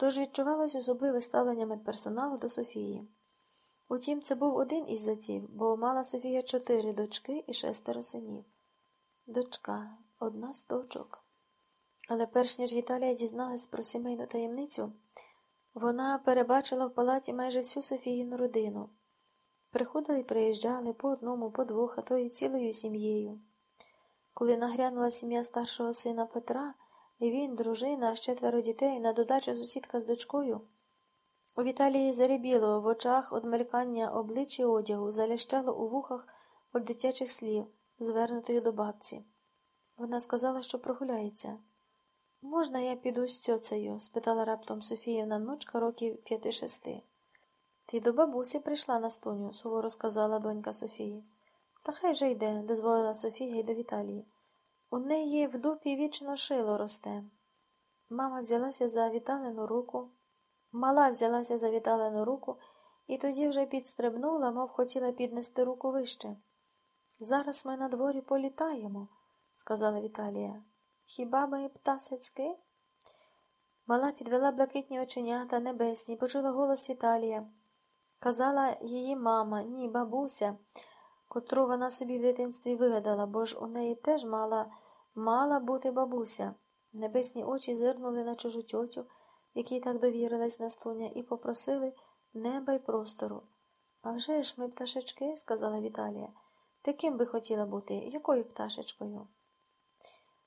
тож відчувалось особливе ставлення медперсоналу до Софії. Утім, це був один із зятів, бо мала Софія чотири дочки і шестеро синів. Дочка, одна з дочок. Але перш ніж Віталія дізналась про сімейну таємницю, вона перебачила в палаті майже всю Софіїну родину. Приходили і приїжджали по одному, по двох, а то й цілою сім'єю. Коли нагрянула сім'я старшого сина Петра, і він, дружина, четверо дітей, на додачу сусідка з дочкою, у Віталії зарябіло в очах од мелькання обличчя одягу, залящало у вухах від дитячих слів, звернутих до бабці. Вона сказала, що прогуляється. Можна я піду з цьоцею? спитала раптом Софіївна внучка років п'яти шести. Ти до бабусі прийшла на стуню, суворо сказала донька Софії. Та хай же йде, дозволила Софія й до Віталії. У неї в дупі вічно шило росте. Мама взялася за Віталину руку, мала взялася за Віталину руку і тоді вже підстрибнула, мов хотіла піднести руку вище. Зараз ми на дворі політаємо, сказала Віталія. Хіба ми птасецьки? Мала підвела блакитні оченята небесні, почула голос Віталія. Казала її мама, ні, бабуся, котру вона собі в дитинстві вигадала, бо ж у неї теж мала мала бути бабуся. Небесні очі зирнули на чужу тьотю, якій так довірилась Настуня, і попросили неба й простору. «А вже ж ми пташечки, сказала Віталія. Ти ким би хотіла бути? Якою пташечкою?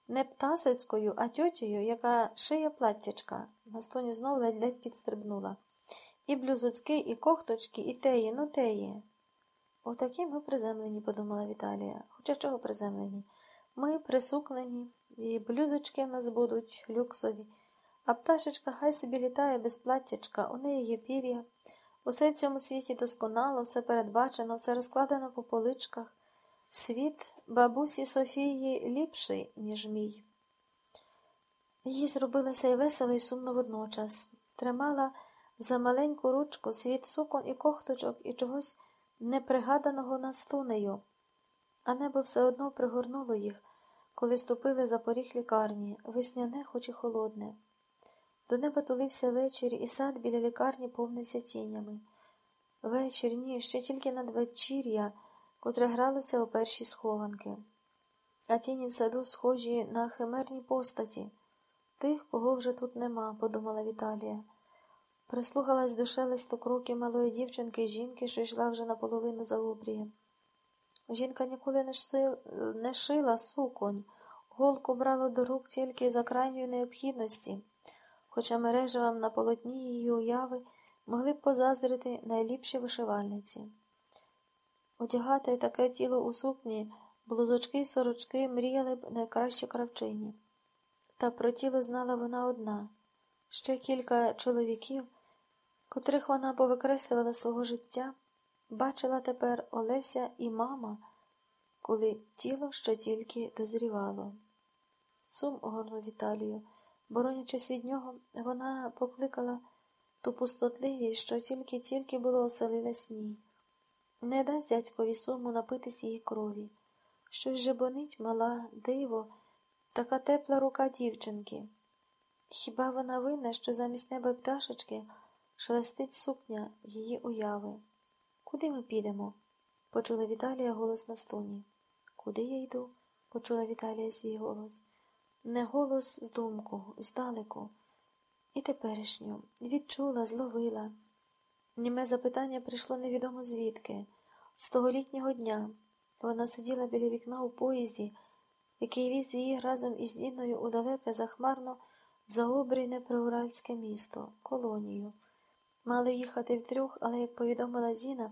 Не птасецькою, а тьотєю, яка шиє платтячка. Настуня знов ледь-ледь підстрибнула. І блюзуцьки, і кохточки, і теї, ну теї. Отакі ми приземлені, подумала Віталія. Хоча чого приземлені? Ми присукнені, і блюзочки в нас будуть люксові, а пташечка хай собі літає без платтячка, у неї є пір'я. Усе в цьому світі досконало, все передбачено, все розкладено по поличках. Світ бабусі Софії ліпший, ніж мій. Їй зробилося й весело, і сумно водночас. Тримала за маленьку ручку світ сукон і кохточок і чогось непригаданого настунею, а небо все одно пригорнуло їх, коли ступили за поріг лікарні, весняне, хоч і холодне. До неба тулився вечір, і сад біля лікарні повнився тінями. Вечір, ні, ще тільки надвечір'я, котре гралося у перші схованки, а тіні в саду схожі на химерні постаті. Тих, кого вже тут нема, подумала Віталія. Прислухалась до шелесту кроків малої дівчинки жінки, що йшла вже наполовину за обрієм. Жінка ніколи не, шил, не шила суконь, голку брала до рук тільки за крайньої необхідності, хоча мережевам на полотні її уяви могли б позазрити найліпші вишивальниці. Одягати таке тіло у сукні, блузочки й сорочки мріяли б найкращі кравчині. Та про тіло знала вона одна, ще кілька чоловіків, котрих вона повикреслювала свого життя, бачила тепер Олеся і мама, коли тіло ще тільки дозрівало. Сум огорнув Віталію, боронячись від нього, вона покликала ту пустотливість, що тільки-тільки було оселилась в ній. Не дасть дядькові суму напитись її крові. Щось жебонить мала, диво, така тепла рука дівчинки. Хіба вона винна, що замість неба пташечки шелестить сукня її уяви? Куди ми підемо? почула Віталія голос на стоні. Куди я йду? почула Віталія свій голос. Не голос з думку, здалеку. І теперішню відчула, зловила. Німе запитання прийшло невідомо звідки. З того літнього дня вона сиділа біля вікна у поїзді, який віз її разом із Діною у далеке захмарно заобрійне приуральське місто, колонію. Мали їхати втрьох, але, як повідомила Зіна,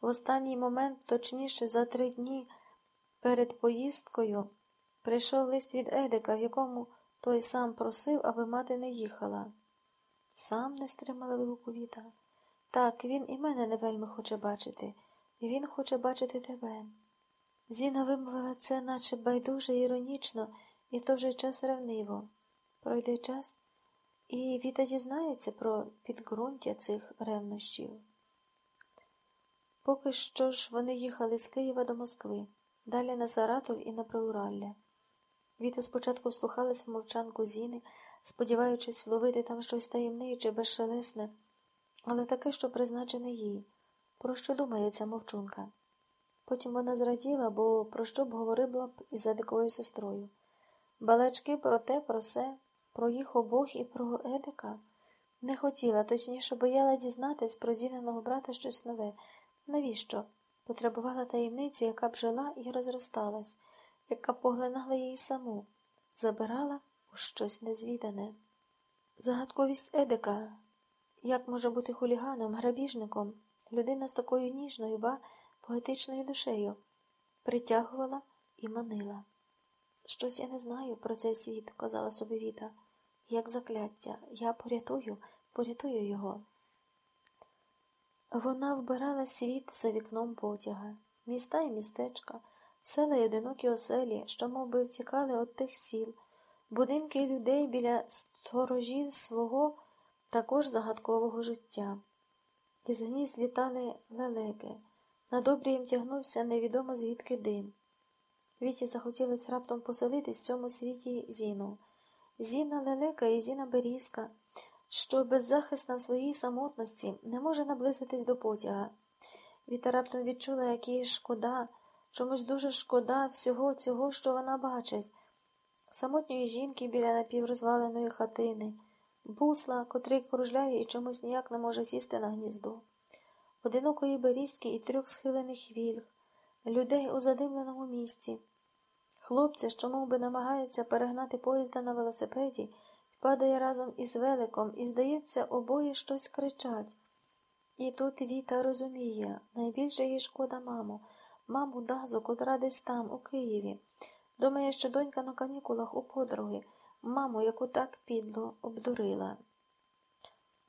в останній момент, точніше, за три дні перед поїздкою, прийшов лист від Едика, в якому той сам просив, аби мати не їхала. Сам не стримала вигуку Віта. Так, він і мене не вельми хоче бачити, і він хоче бачити тебе. Зіна вимовила це, наче байдуже іронічно, і в той же час ревниво. Пройде час, і Віта дізнається про підґрунтя цих ревнощів. Поки що ж вони їхали з Києва до Москви, далі на Саратов і на Приуралля. Віта спочатку слухалась в мовчанку Зіни, сподіваючись вловити там щось таємниче, безшелесне, але таке, що призначене їй. Про що думає ця мовчунка? Потім вона зраділа, бо про що б говорила б із Едиковою сестрою. Балачки про те, про се, про їх обох і про Едика. Не хотіла, точніше бояла дізнатись про зіненого брата щось нове. Навіщо? Потребувала таємниці, яка б жила і розросталась, яка поглинала її саму, забирала у щось незвідане. Загадковість Едика, як може бути хуліганом, грабіжником, людина з такою ніжною, ба поетичною душею, притягувала і манила. Щось я не знаю про цей світ, казала собі Віта, як закляття. Я порятую, порятую його. Вона вбирала світ за вікном потяга, міста і містечка, села й одинокі оселі, що мов би, втікали від тих сіл, будинки людей біля сторожів свого також загадкового життя. Із гнізд літали лелеки, на добрі тягнувся невідомо звідки дим. Віті захотілось раптом поселитись в цьому світі Зіну. Зіна лелека і Зіна Берізка, що беззахисна в своїй самотності не може наблизитись до потяга. Віта раптом відчула, як їй шкода, чомусь дуже шкода всього цього, що вона бачить, самотньої жінки біля напіврозваленої хатини, бусла, котрий кружляє і чомусь ніяк не може сісти на гніздо, одинокої берізки і трьох схилених вільг, людей у задимленому місці. Хлопця, що мов би, намагається перегнати поїзда на велосипеді, падає разом із великом, і, здається, обоє щось кричать. І тут Віта розуміє, найбільше їй шкода маму, маму Дазу, котра десь там, у Києві. Думає, що донька на канікулах у подруги, маму, яку так підло обдурила.